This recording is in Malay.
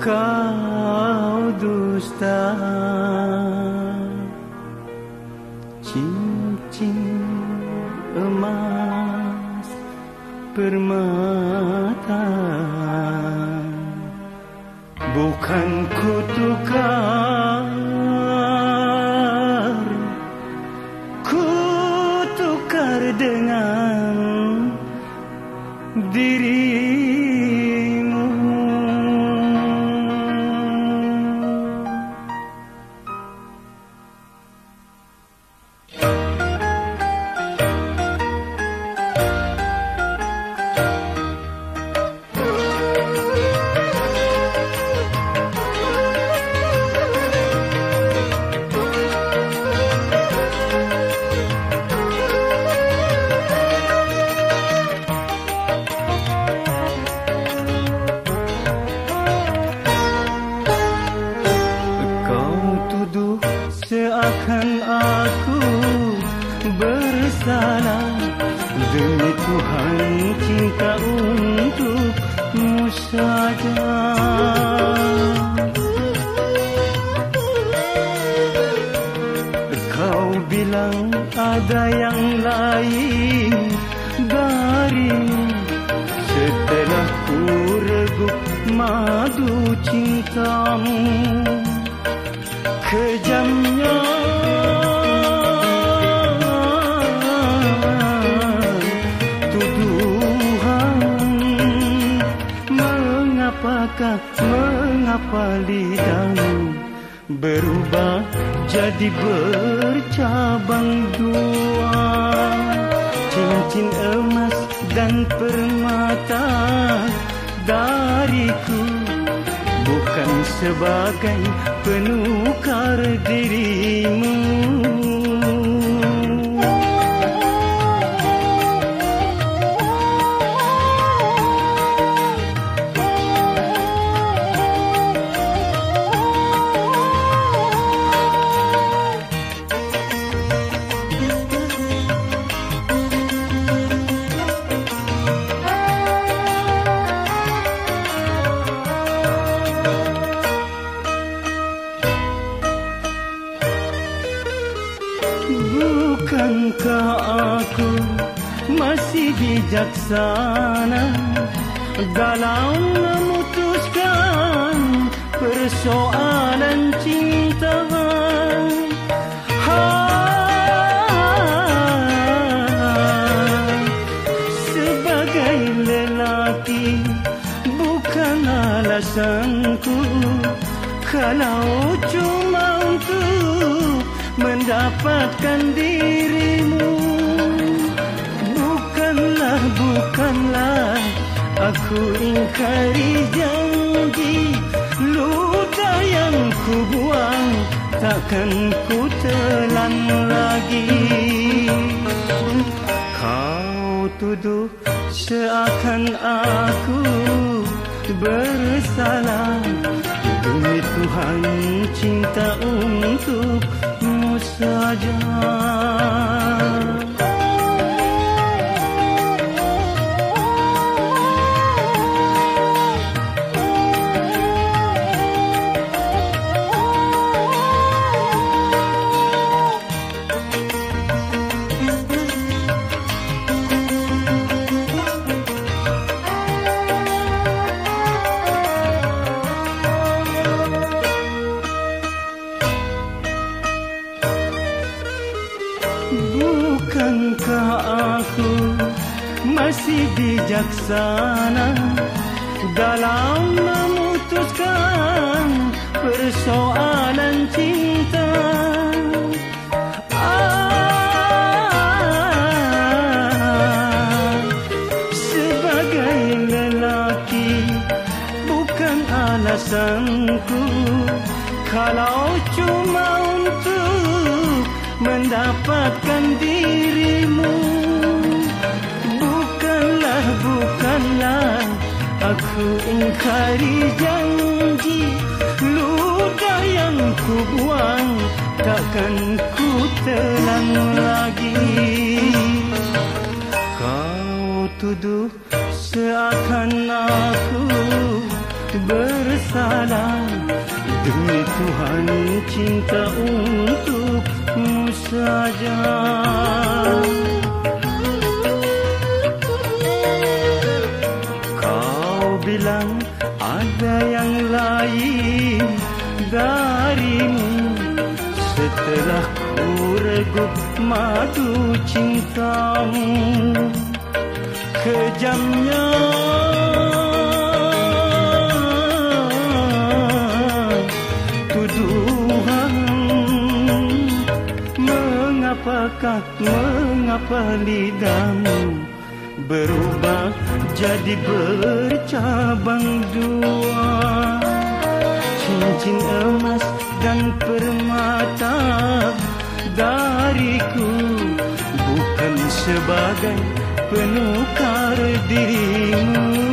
kau dusta. Cincin emas permata. Bukan kutukar kutukar dengan dirimu seakan aku bersalah Demi Tuhan cinta untukmu saja. Kau bilang ada yang lain darimu Setelah ku regup madu cintamu. Kejamnya Mengapakah, mengapa lidahmu Berubah jadi bercabang dua Cincin emas dan permata dariku bukan sebagai penukar dirimu. Bijaksana dalam memutuskan persoalan cinta? Alasanku kalau cuma untuk mendapatkan dirimu bukanlah aku ingkari janji. Luka yang ku buang takkan ku telan lagi. Kau tuduh seakan aku bersalah. Demi Tuhan cinta untukmu saja Bukankah aku masih bijaksana dalam memutuskan persoalan cinta? Ah, sebagai lelaki bukan alasanku kalau cuma mendapatkan dirimu. Bukanlah bukanlah. Aku ingkari janji ludah yang ku buang takkan ku telan lagi. Kau tuduh seakan aku bersalah. Demi Tuhan cinta untukmu saja. Kau bilang ada yang lain darimu. Setelah ku regup madu cintamu Kejamnya lidahmu Berubah jadi bercabang dua. Cincin emas dan permata dariku Bukan sebagai penukar dirimu